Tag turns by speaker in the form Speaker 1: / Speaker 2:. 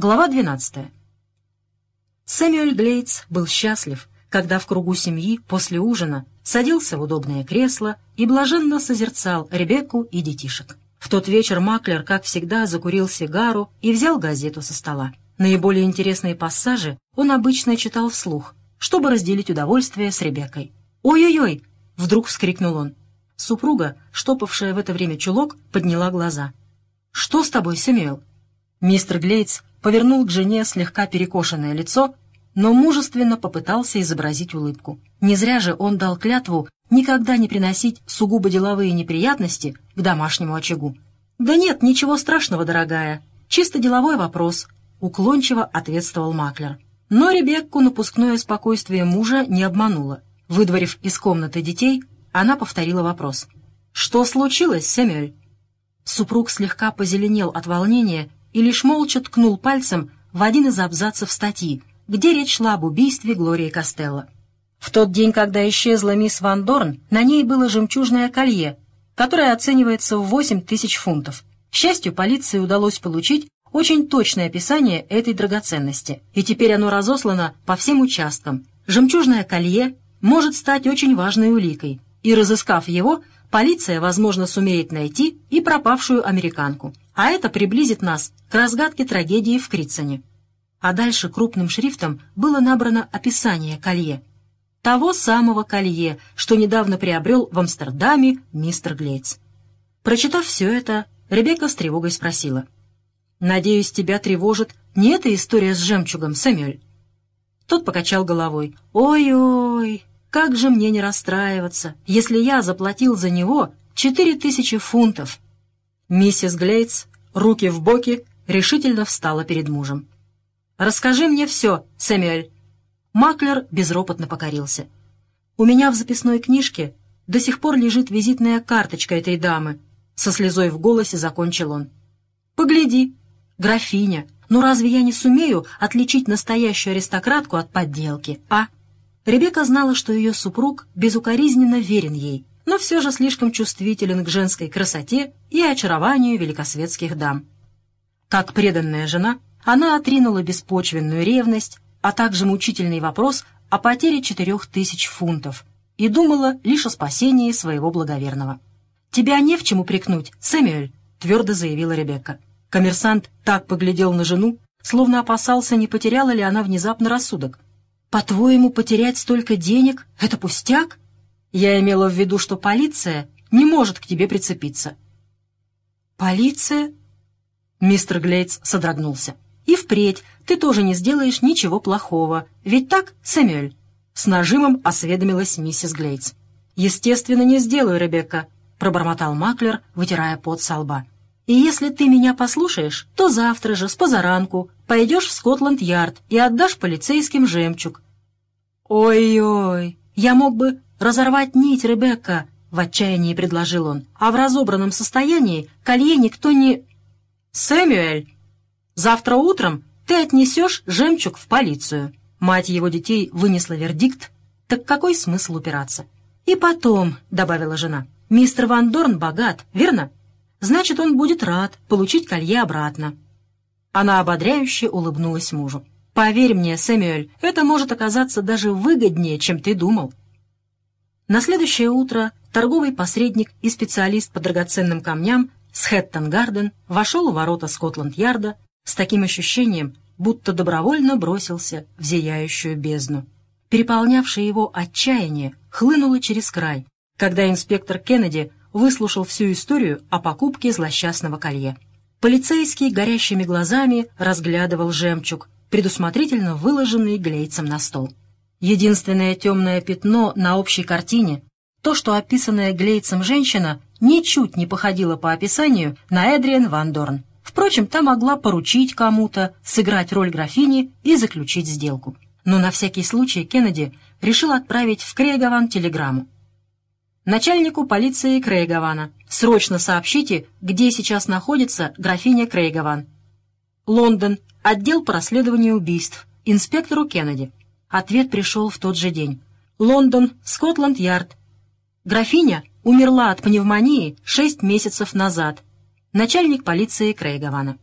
Speaker 1: Глава 12. Сэмюэль Глейтс был счастлив, когда в кругу семьи после ужина садился в удобное кресло и блаженно созерцал Ребекку и детишек. В тот вечер Маклер, как всегда, закурил сигару и взял газету со стола. Наиболее интересные пассажи он обычно читал вслух, чтобы разделить удовольствие с Ребеккой. «Ой-ой-ой!» — вдруг вскрикнул он. Супруга, штопавшая в это время чулок, подняла глаза. «Что с тобой, Сэмюэл?» Мистер Глейтс повернул к жене слегка перекошенное лицо, но мужественно попытался изобразить улыбку. Не зря же он дал клятву никогда не приносить сугубо деловые неприятности к домашнему очагу. «Да нет, ничего страшного, дорогая. Чисто деловой вопрос», — уклончиво ответствовал Маклер. Но Ребекку напускное спокойствие мужа не обмануло. Выдворив из комнаты детей, она повторила вопрос. «Что случилось, Сэмюэль?» Супруг слегка позеленел от волнения и лишь молча ткнул пальцем в один из абзацев статьи, где речь шла об убийстве Глории Костелло. В тот день, когда исчезла мисс Ван Дорн, на ней было жемчужное колье, которое оценивается в 8 тысяч фунтов. К счастью, полиции удалось получить очень точное описание этой драгоценности, и теперь оно разослано по всем участкам. Жемчужное колье может стать очень важной уликой, и, разыскав его, полиция, возможно, сумеет найти и пропавшую американку. А это приблизит нас к разгадке трагедии в Критсоне. А дальше крупным шрифтом было набрано описание колье. Того самого колье, что недавно приобрел в Амстердаме мистер Глейтс. Прочитав все это, Ребекка с тревогой спросила. «Надеюсь, тебя тревожит не эта история с жемчугом, Сэмюэль?» Тот покачал головой. «Ой-ой, как же мне не расстраиваться, если я заплатил за него четыре тысячи фунтов?» Миссис Глейтс, руки в боки, решительно встала перед мужем. «Расскажи мне все, Сэмюэль». Маклер безропотно покорился. «У меня в записной книжке до сих пор лежит визитная карточка этой дамы», со слезой в голосе закончил он. «Погляди, графиня, ну разве я не сумею отличить настоящую аристократку от подделки, а?» Ребекка знала, что ее супруг безукоризненно верен ей, но все же слишком чувствителен к женской красоте и очарованию великосветских дам. Как преданная жена, она отринула беспочвенную ревность, а также мучительный вопрос о потере четырех тысяч фунтов и думала лишь о спасении своего благоверного. «Тебя не в чем упрекнуть, Сэмюэль», — твердо заявила Ребекка. Коммерсант так поглядел на жену, словно опасался, не потеряла ли она внезапно рассудок. «По-твоему, потерять столько денег — это пустяк?» Я имела в виду, что полиция не может к тебе прицепиться». «Полиция?» Мистер Глейтс содрогнулся. «И впредь ты тоже не сделаешь ничего плохого. Ведь так, Сэмюэль?» С нажимом осведомилась миссис Глейтс. «Естественно, не сделаю, Ребекка», — пробормотал Маклер, вытирая пот со лба. «И если ты меня послушаешь, то завтра же, с позаранку, пойдешь в Скотланд-Ярд и отдашь полицейским жемчуг». «Ой-ой, я мог бы «Разорвать нить, Ребекка!» — в отчаянии предложил он. «А в разобранном состоянии колье никто не...» «Сэмюэль, завтра утром ты отнесешь жемчуг в полицию». Мать его детей вынесла вердикт. «Так какой смысл упираться?» «И потом», — добавила жена, — «мистер Ван Дорн богат, верно? Значит, он будет рад получить колье обратно». Она ободряюще улыбнулась мужу. «Поверь мне, Сэмюэль, это может оказаться даже выгоднее, чем ты думал. На следующее утро торговый посредник и специалист по драгоценным камням с Хэттон-Гарден вошел в ворота Скотланд-Ярда с таким ощущением, будто добровольно бросился в зияющую бездну. Переполнявшее его отчаяние хлынуло через край, когда инспектор Кеннеди выслушал всю историю о покупке злосчастного колье. Полицейский горящими глазами разглядывал жемчуг, предусмотрительно выложенный глейцем на стол. Единственное темное пятно на общей картине — то, что описанная Глейцем женщина ничуть не походила по описанию на Эдриен Ван Дорн. Впрочем, та могла поручить кому-то, сыграть роль графини и заключить сделку. Но на всякий случай Кеннеди решил отправить в Крейгован телеграмму. Начальнику полиции Крейгована. Срочно сообщите, где сейчас находится графиня Крейгован. Лондон. Отдел по расследованию убийств. Инспектору Кеннеди. Ответ пришел в тот же день. Лондон, Скотланд-Ярд. Графиня умерла от пневмонии шесть месяцев назад. Начальник полиции Крейгована.